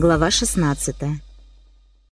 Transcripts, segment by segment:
Глава 16.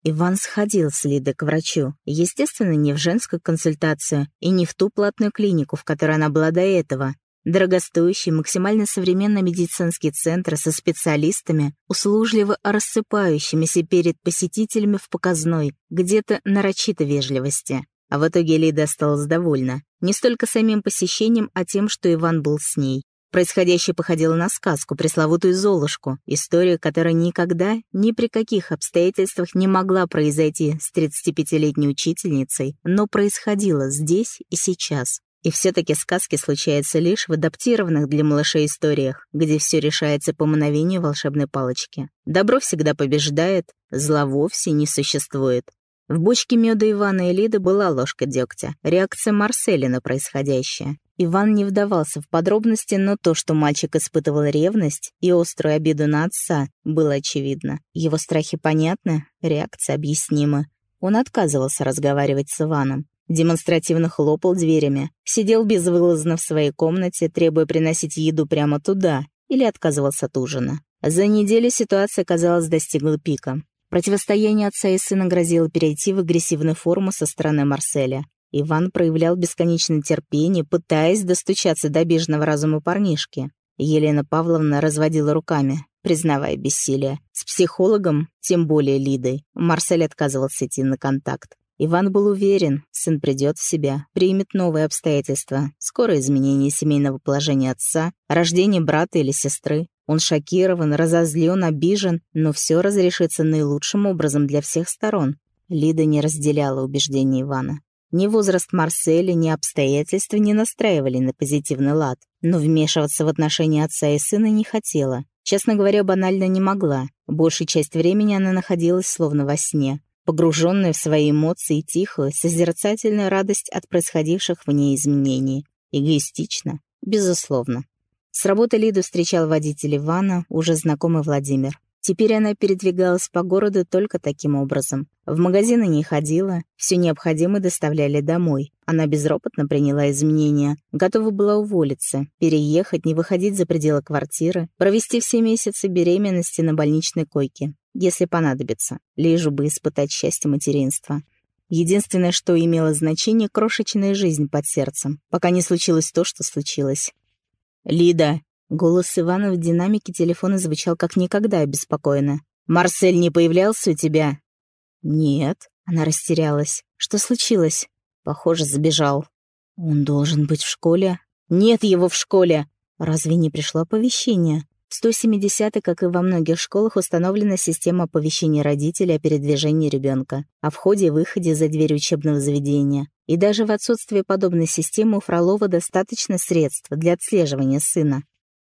Иван сходил с Лидой к врачу. Естественно, не в женскую консультацию и не в ту платную клинику, в которой она была до этого. Дорогостоящий, максимально современный медицинский центр со специалистами, услужливо рассыпающимися перед посетителями в показной, где-то нарочито вежливости. А в итоге Лида осталась довольна. Не столько самим посещением, а тем, что Иван был с ней. Происходящее походило на сказку, пресловутую Золушку, историю, которая никогда, ни при каких обстоятельствах не могла произойти с 35-летней учительницей, но происходила здесь и сейчас. И все-таки сказки случаются лишь в адаптированных для малышей историях, где все решается по мановению волшебной палочки. Добро всегда побеждает, зла вовсе не существует. В бочке меда Ивана и Лиды была ложка дегтя, реакция Марселя на происходящее. Иван не вдавался в подробности, но то, что мальчик испытывал ревность и острую обиду на отца, было очевидно. Его страхи понятны, реакция объяснима. Он отказывался разговаривать с Иваном. Демонстративно хлопал дверями, сидел безвылазно в своей комнате, требуя приносить еду прямо туда, или отказывался от ужина. За неделю ситуация, казалось, достигла пика. Противостояние отца и сына грозило перейти в агрессивную форму со стороны Марселя. Иван проявлял бесконечное терпение, пытаясь достучаться до обиженного разума парнишки. Елена Павловна разводила руками, признавая бессилие. С психологом, тем более Лидой, Марсель отказывался идти на контакт. Иван был уверен, сын придет в себя, примет новые обстоятельства, скорое изменение семейного положения отца, рождение брата или сестры. Он шокирован, разозлен, обижен, но все разрешится наилучшим образом для всех сторон. Лида не разделяла убеждений Ивана. Ни возраст Марселя, ни обстоятельства не настраивали на позитивный лад, но вмешиваться в отношения отца и сына не хотела. Честно говоря, банально не могла. Большую часть времени она находилась словно во сне, погруженная в свои эмоции и тихую, созерцательную радость от происходивших в ней изменений. Эгоистично, безусловно. С работы Лиду встречал водитель Ивана, уже знакомый Владимир. Теперь она передвигалась по городу только таким образом. В магазины не ходила, все необходимое доставляли домой. Она безропотно приняла изменения, готова была уволиться, переехать, не выходить за пределы квартиры, провести все месяцы беременности на больничной койке, если понадобится, лишь бы испытать счастье материнства. Единственное, что имело значение — крошечная жизнь под сердцем, пока не случилось то, что случилось. «Лида!» Голос Ивана в динамике телефона звучал как никогда обеспокоенно. «Марсель не появлялся у тебя?» «Нет», — она растерялась. «Что случилось?» «Похоже, забежал». «Он должен быть в школе?» «Нет его в школе!» «Разве не пришло оповещение?» В 170 как и во многих школах, установлена система оповещения родителей о передвижении ребенка, о входе и выходе за дверь учебного заведения. И даже в отсутствие подобной системы у Фролова достаточно средств для отслеживания сына.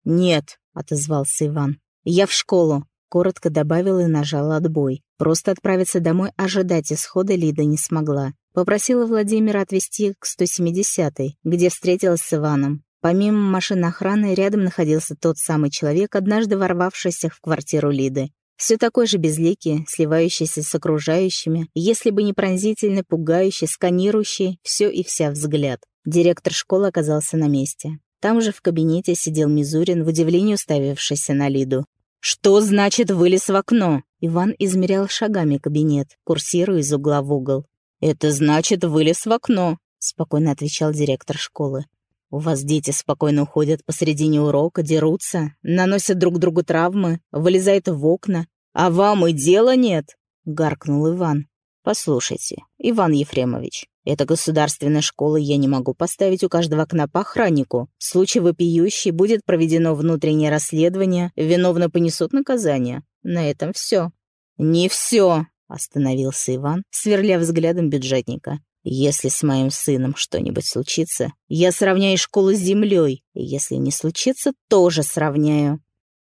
«Нет», — отозвался Иван. «Я в школу», — коротко добавила и нажала отбой. Просто отправиться домой ожидать исхода Лида не смогла. Попросила Владимира отвезти к 170-й, где встретилась с Иваном. Помимо машины охраны, рядом находился тот самый человек, однажды ворвавшийся в квартиру Лиды. Все такой же безликий, сливающийся с окружающими, если бы не пронзительный, пугающий, сканирующий все и вся взгляд. Директор школы оказался на месте. Там же в кабинете сидел Мизурин, в удивлении уставившийся на Лиду. «Что значит вылез в окно?» Иван измерял шагами кабинет, курсируя из угла в угол. «Это значит вылез в окно», — спокойно отвечал директор школы. «У вас дети спокойно уходят посредине урока, дерутся, наносят друг другу травмы, вылезают в окна. А вам и дела нет!» — гаркнул Иван. «Послушайте, Иван Ефремович, это государственная школа, я не могу поставить у каждого окна по охраннику. В случае вопиющей будет проведено внутреннее расследование, виновно понесут наказание. На этом все. «Не все!» — остановился Иван, сверля взглядом бюджетника. «Если с моим сыном что-нибудь случится, я сравняю школу с землей, если не случится, тоже сравняю.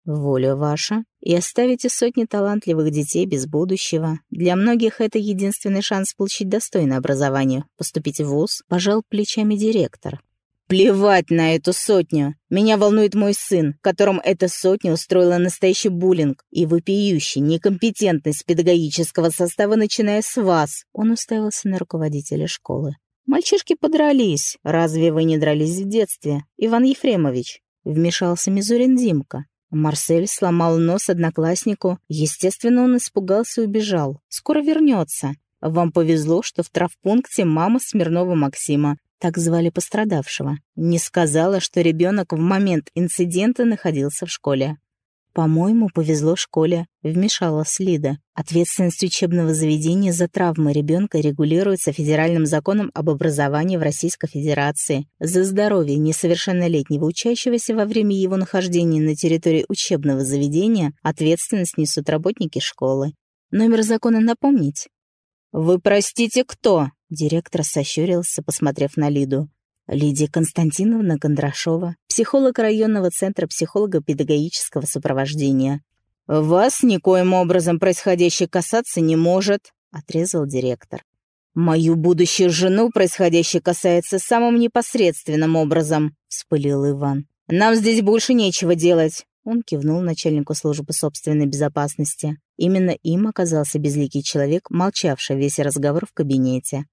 Воля ваша, и оставите сотни талантливых детей без будущего. Для многих это единственный шанс получить достойное образование. Поступить в ВУЗ, пожал плечами директор. Плевать на эту сотню. Меня волнует мой сын, которым эта сотня устроила настоящий буллинг и вопиющий некомпетентность педагогического состава, начиная с вас. Он уставился на руководителя школы. Мальчишки подрались. Разве вы не дрались в детстве, Иван Ефремович? Вмешался Мизурин Димка. Марсель сломал нос однокласснику. Естественно, он испугался и убежал. Скоро вернется. Вам повезло, что в травпункте мама Смирнова Максима, так звали пострадавшего, не сказала, что ребенок в момент инцидента находился в школе. «По-моему, повезло школе», — вмешалась Лида. «Ответственность учебного заведения за травмы ребенка регулируется федеральным законом об образовании в Российской Федерации. За здоровье несовершеннолетнего учащегося во время его нахождения на территории учебного заведения ответственность несут работники школы. Номер закона напомнить?» «Вы простите, кто?» Директор сощурился, посмотрев на Лиду. Лидия Константиновна Кондрашова, психолог районного центра психолого-педагогического сопровождения. «Вас никоим образом происходящее касаться не может», — отрезал директор. «Мою будущую жену происходящее касается самым непосредственным образом», — вспылил Иван. «Нам здесь больше нечего делать». Он кивнул начальнику службы собственной безопасности. Именно им оказался безликий человек, молчавший весь разговор в кабинете.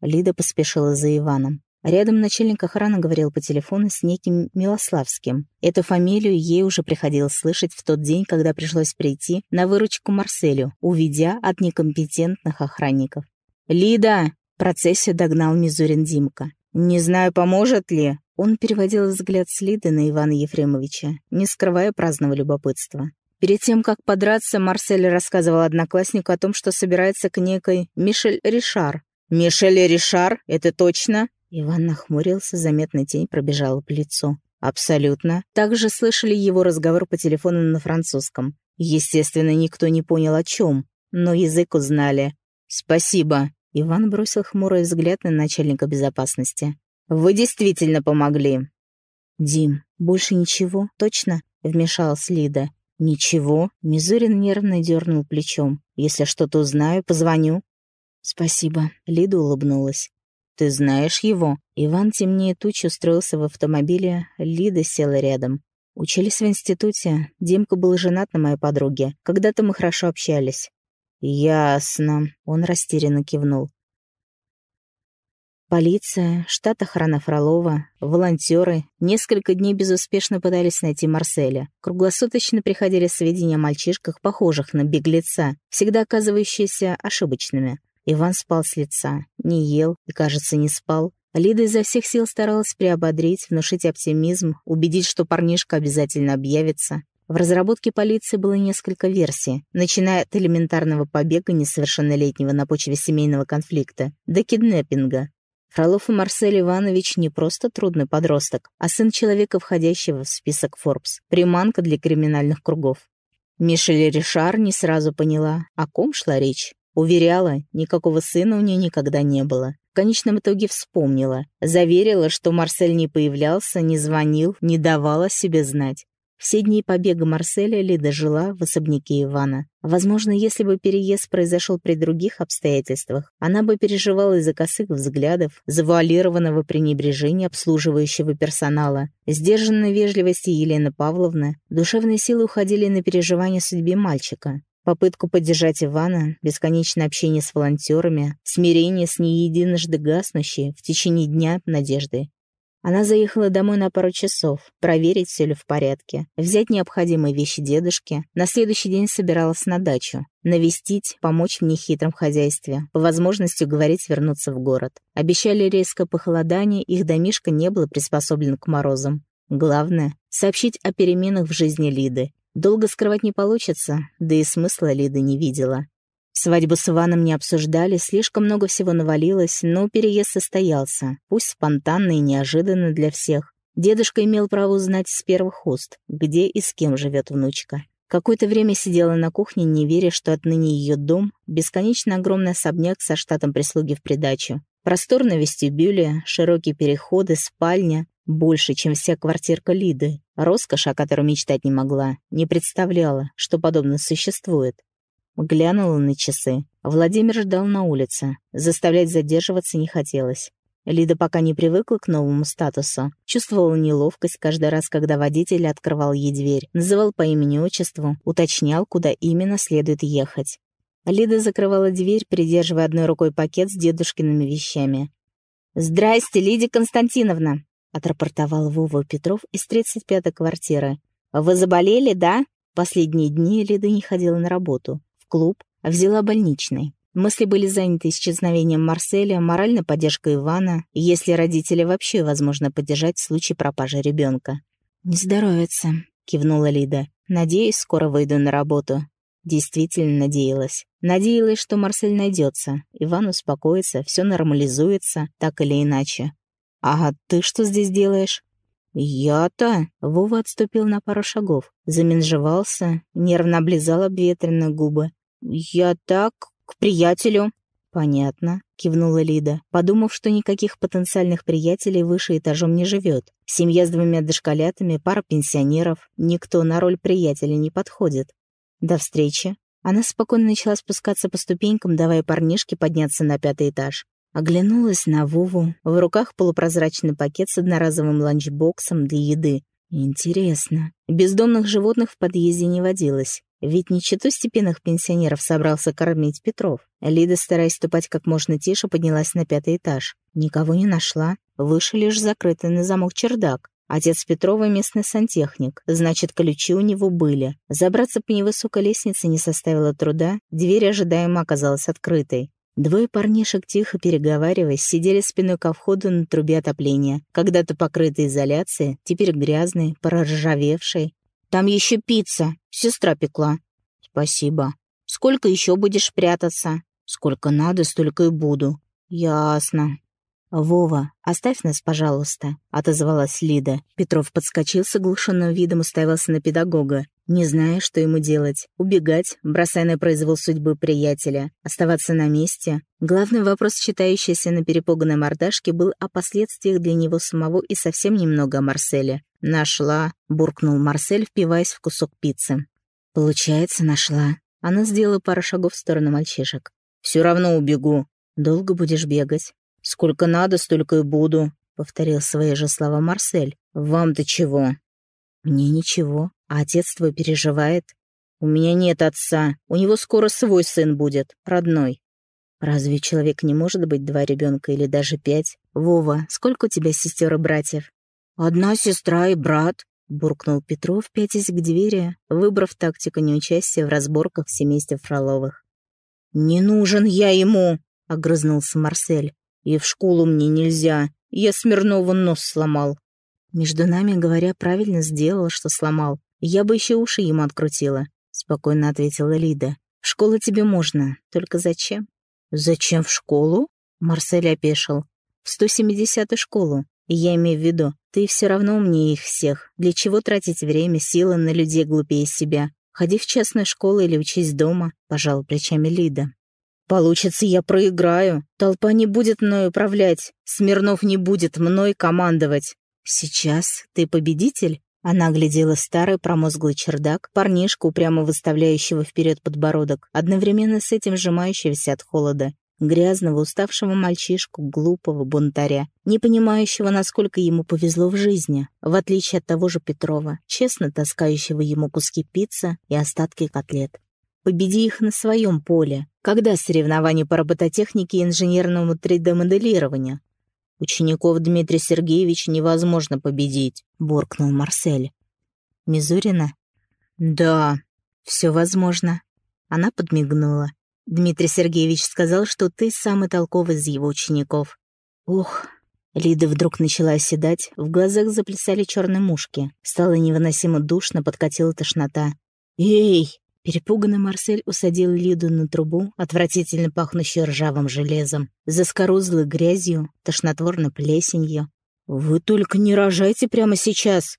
Лида поспешила за Иваном. Рядом начальник охраны говорил по телефону с неким Милославским. Эту фамилию ей уже приходилось слышать в тот день, когда пришлось прийти на выручку Марселю, увидя от некомпетентных охранников. «Лида!» — процессию догнал Мизурин Димка. «Не знаю, поможет ли?» Он переводил взгляд с Лиды на Ивана Ефремовича, не скрывая праздного любопытства. Перед тем, как подраться, Марсель рассказывал однокласснику о том, что собирается к некой Мишель Ришар. «Мишель Ришар? Это точно?» Иван нахмурился, заметная тень пробежала по лицу. «Абсолютно». Также слышали его разговор по телефону на французском. Естественно, никто не понял о чем, но язык узнали. «Спасибо». Иван бросил хмурый взгляд на начальника безопасности. «Вы действительно помогли». «Дим, больше ничего, точно?» — вмешалась Лида. «Ничего». Мизурин нервно дернул плечом. «Если что-то узнаю, позвоню». «Спасибо». Лида улыбнулась. «Ты знаешь его?» Иван темнее тучи устроился в автомобиле, Лида села рядом. Учились в институте. Димка был женат на моей подруге. Когда-то мы хорошо общались. «Ясно», — он растерянно кивнул. Полиция, штат охраны Фролова, волонтеры несколько дней безуспешно пытались найти Марселя. Круглосуточно приходили сведения о мальчишках, похожих на беглеца, всегда оказывающиеся ошибочными. Иван спал с лица, не ел и, кажется, не спал. Лида изо всех сил старалась приободрить, внушить оптимизм, убедить, что парнишка обязательно объявится. В разработке полиции было несколько версий, начиная от элементарного побега несовершеннолетнего на почве семейного конфликта до киднеппинга. Фролов и Марсель Иванович не просто трудный подросток, а сын человека, входящего в список Forbes, приманка для криминальных кругов. Мишель Ришар не сразу поняла, о ком шла речь. Уверяла, никакого сына у нее никогда не было. В конечном итоге вспомнила. Заверила, что Марсель не появлялся, не звонил, не давала себе знать. Все дни побега Марселя Лида жила в особняке Ивана. Возможно, если бы переезд произошел при других обстоятельствах, она бы переживала из-за косых взглядов, завуалированного пренебрежения обслуживающего персонала, сдержанной вежливости Елены Павловны, душевные силы уходили на переживание судьбе мальчика. Попытку поддержать Ивана, бесконечное общение с волонтерами, смирение с неединожды гаснущей в течение дня надежды. Она заехала домой на пару часов, проверить, все ли в порядке, взять необходимые вещи дедушки. На следующий день собиралась на дачу, навестить, помочь в нехитром хозяйстве, по возможности уговорить вернуться в город. Обещали резкое похолодание, их домишко не было приспособлен к морозам. Главное — сообщить о переменах в жизни Лиды, Долго скрывать не получится, да и смысла Лида не видела. Свадьбу с Иваном не обсуждали, слишком много всего навалилось, но переезд состоялся, пусть спонтанно и неожиданно для всех. Дедушка имел право узнать с первых уст, где и с кем живет внучка. Какое-то время сидела на кухне, не веря, что отныне ее дом — бесконечно огромный особняк со штатом прислуги в придачу. Просторная вестибюле, широкие переходы, спальня, больше, чем вся квартирка Лиды. Роскошь, о которой мечтать не могла, не представляла, что подобное существует. Глянула на часы. Владимир ждал на улице. Заставлять задерживаться не хотелось. Лида пока не привыкла к новому статусу. Чувствовала неловкость каждый раз, когда водитель открывал ей дверь, называл по имени-отчеству, уточнял, куда именно следует ехать. Лида закрывала дверь, придерживая одной рукой пакет с дедушкиными вещами. «Здрасте, Лидия Константиновна!» — отрапортовал Вова Петров из 35-й квартиры. «Вы заболели, да?» Последние дни Лида не ходила на работу, в клуб, взяла больничный. Мысли были заняты исчезновением Марселя, моральной поддержкой Ивана, если родители вообще возможно поддержать в случае пропажи ребенка. «Не здоровится», — кивнула Лида. «Надеюсь, скоро выйду на работу». Действительно надеялась. Надеялась, что Марсель найдется, Иван успокоится, все нормализуется, так или иначе. «А ты что здесь делаешь?» «Я-то...» Вова отступил на пару шагов, заменжевался, нервно облизал обветренные губы. «Я так, к приятелю». «Понятно», — кивнула Лида, подумав, что никаких потенциальных приятелей выше этажом не живет. Семья с двумя дошколятами, пара пенсионеров. Никто на роль приятеля не подходит. До встречи. Она спокойно начала спускаться по ступенькам, давая парнишке подняться на пятый этаж. Оглянулась на Вову. В руках полупрозрачный пакет с одноразовым ланчбоксом для еды. Интересно. Бездомных животных в подъезде не водилось. Ведь не читу степенных пенсионеров собрался кормить Петров. Лида, стараясь ступать как можно тише, поднялась на пятый этаж. Никого не нашла. Выше лишь закрытый на замок чердак. Отец Петрова — местный сантехник, значит, ключи у него были. Забраться по невысокой лестнице не составило труда, дверь ожидаемо оказалась открытой. Двое парнишек, тихо переговариваясь, сидели спиной ко входу на трубе отопления, когда-то покрытой изоляцией, теперь грязной, проржавевшей, там еще пицца. Сестра пекла. Спасибо. Сколько еще будешь прятаться? Сколько надо, столько и буду. Ясно. «Вова, оставь нас, пожалуйста», — отозвалась Лида. Петров подскочил с оглушенным видом, уставился на педагога, не зная, что ему делать. Убегать, бросая на произвол судьбы приятеля, оставаться на месте. Главный вопрос, читающийся на перепуганной мордашке, был о последствиях для него самого и совсем немного о Марселе. «Нашла», — буркнул Марсель, впиваясь в кусок пиццы. «Получается, нашла». Она сделала пару шагов в сторону мальчишек. «Все равно убегу». «Долго будешь бегать?» «Сколько надо, столько и буду», — повторил свои же слова Марсель. «Вам-то чего?» «Мне ничего. А отец твой переживает?» «У меня нет отца. У него скоро свой сын будет, родной». «Разве человек не может быть два ребенка или даже пять? Вова, сколько у тебя сестер и братьев?» «Одна сестра и брат», — буркнул Петров, пятясь к двери, выбрав тактику неучастия в разборках в семействе Фроловых. «Не нужен я ему!» — огрызнулся Марсель. «И в школу мне нельзя. Я Смирнову нос сломал». Между нами, говоря, правильно сделал, что сломал. Я бы еще уши ему открутила, — спокойно ответила Лида. В школу тебе можно, только зачем? Зачем в школу? Марсель опешил. В 170-ю школу. И я имею в виду, ты все равно умнее их всех. Для чего тратить время, силы на людей глупее себя? Ходи в частную школу или учись дома, пожал плечами Лида. Получится, я проиграю. Толпа не будет мной управлять. Смирнов не будет мной командовать. Сейчас ты победитель? Она глядела старый промозглый чердак, парнишку, прямо выставляющего вперед подбородок, одновременно с этим сжимающегося от холода, грязного, уставшего мальчишку, глупого бунтаря, не понимающего, насколько ему повезло в жизни, в отличие от того же Петрова, честно таскающего ему куски пиццы и остатки котлет. Победи их на своем поле. Когда соревнования по робототехнике и инженерному 3D-моделированию? Учеников Дмитрия Сергеевича невозможно победить, буркнул Марсель. Мизурина? Да, все возможно. Она подмигнула. Дмитрий Сергеевич сказал, что ты самый толковый из его учеников. Ох, Лида вдруг начала оседать, в глазах заплясали черные мушки. Стало невыносимо душно, подкатила тошнота. «Эй!» Перепуганный Марсель усадил Лиду на трубу, отвратительно пахнущую ржавым железом, заскорузлой грязью, тошнотворной плесенью. «Вы только не рожайте прямо сейчас!»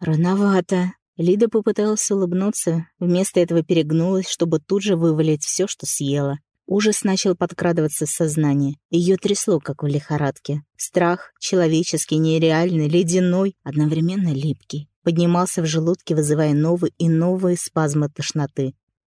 «Рановато!» Лида попыталась улыбнуться, вместо этого перегнулась, чтобы тут же вывалить все, что съела. Ужас начал подкрадываться в сознание. Ее трясло, как в лихорадке. Страх, человеческий, нереальный, ледяной, одновременно липкий, поднимался в желудке, вызывая новые и новые спазмы тошноты.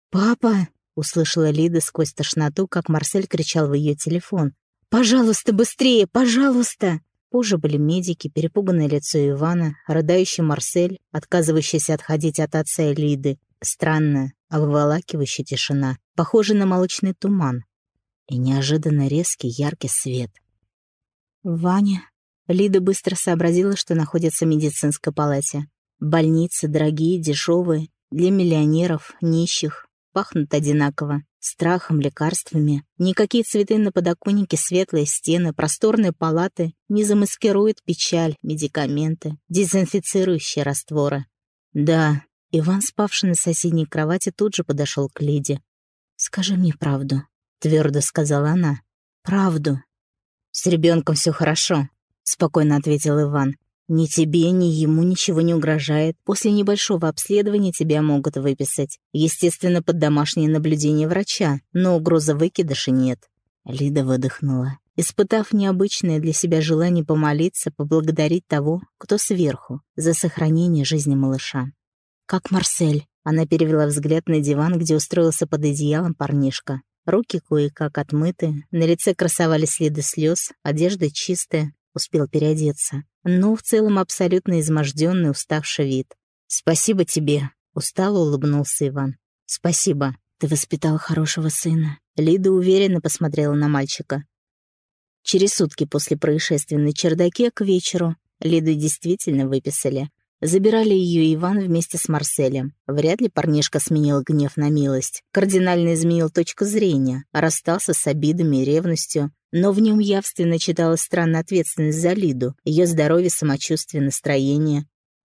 «Папа!» — услышала Лида сквозь тошноту, как Марсель кричал в ее телефон. «Пожалуйста, быстрее! Пожалуйста!» Позже были медики, перепуганное лицо Ивана, рыдающий Марсель, отказывающийся отходить от отца и Лиды, странная, обволакивающая тишина, похожая на молочный туман, и неожиданно резкий яркий свет. «Ваня...» Лида быстро сообразила, что находится в медицинской палате. Больницы дорогие, дешевые, для миллионеров, нищих, пахнут одинаково. Страхом, лекарствами. Никакие цветы на подоконнике, светлые стены, просторные палаты не замаскируют печаль, медикаменты, дезинфицирующие растворы. Да, Иван, спавший на соседней кровати, тут же подошел к Лиде. «Скажи мне правду», — твердо сказала она. «Правду». «С ребенком все хорошо», — спокойно ответил Иван. Ни тебе, ни ему ничего не угрожает. После небольшого обследования тебя могут выписать. Естественно, под домашнее наблюдение врача, но угрозы выкидыша нет». Лида выдохнула, испытав необычное для себя желание помолиться, поблагодарить того, кто сверху, за сохранение жизни малыша. «Как Марсель?» Она перевела взгляд на диван, где устроился под одеялом парнишка. Руки кое-как отмыты, на лице красовались следы слез, одежда чистая, успел переодеться. Но в целом абсолютно изможденный, уставший вид. «Спасибо тебе», — устало улыбнулся Иван. «Спасибо. Ты воспитал хорошего сына». Лида уверенно посмотрела на мальчика. Через сутки после происшествия на чердаке к вечеру Лиду действительно выписали. Забирали ее Иван вместе с Марселем. Вряд ли парнишка сменил гнев на милость. Кардинально изменил точку зрения, расстался с обидами и ревностью. Но в нем явственно читалась странная ответственность за Лиду, ее здоровье, самочувствие, настроение.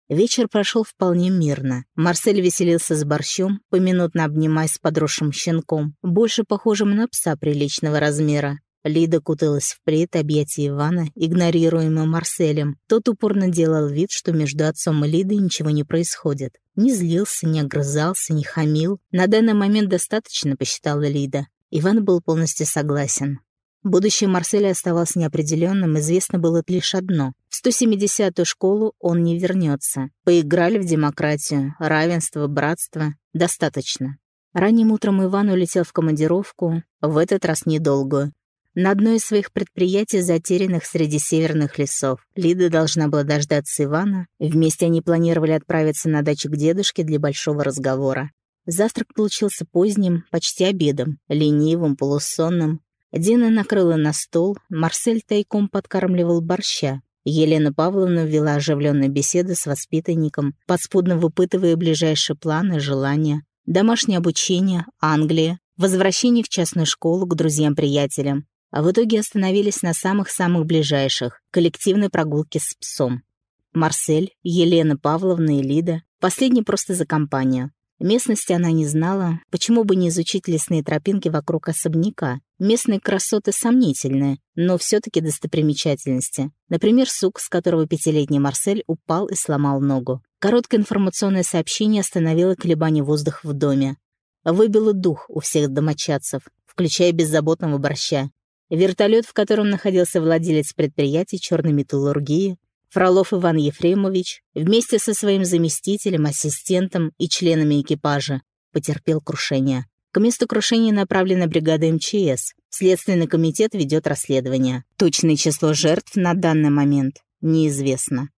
Вечер прошел вполне мирно. Марсель веселился с борщом, поминутно обнимаясь с подросшим щенком, больше похожим на пса приличного размера. Лида куталась в плед объятия Ивана, игнорируемого Марселем. Тот упорно делал вид, что между отцом и Лидой ничего не происходит. Не злился, не огрызался, не хамил. На данный момент достаточно, посчитала Лида. Иван был полностью согласен. Будущее Марселя оставалось неопределенным, известно было лишь одно. В 170-ю школу он не вернется. Поиграли в демократию, равенство, братство. Достаточно. Ранним утром Иван улетел в командировку, в этот раз недолгую на одно из своих предприятий, затерянных среди северных лесов. Лида должна была дождаться Ивана. Вместе они планировали отправиться на дачу к дедушке для большого разговора. Завтрак получился поздним, почти обедом, ленивым, полусонным. Дина накрыла на стол, Марсель тайком подкармливал борща. Елена Павловна вела оживленную беседу с воспитанником, подспудно выпытывая ближайшие планы, желания. Домашнее обучение, Англия, возвращение в частную школу к друзьям-приятелям, а в итоге остановились на самых-самых ближайших — коллективной прогулке с псом. Марсель, Елена Павловна и Лида, последний просто за компанию. Местности она не знала, почему бы не изучить лесные тропинки вокруг особняка. Местные красоты сомнительные, но все таки достопримечательности. Например, сук, с которого пятилетний Марсель упал и сломал ногу. Короткое информационное сообщение остановило колебание воздуха в доме. Выбило дух у всех домочадцев, включая беззаботного борща. Вертолет, в котором находился владелец предприятия черной металлургии, Фролов Иван Ефремович, вместе со своим заместителем, ассистентом и членами экипажа, потерпел крушение. К месту крушения направлена бригада МЧС. Следственный комитет ведет расследование. Точное число жертв на данный момент неизвестно.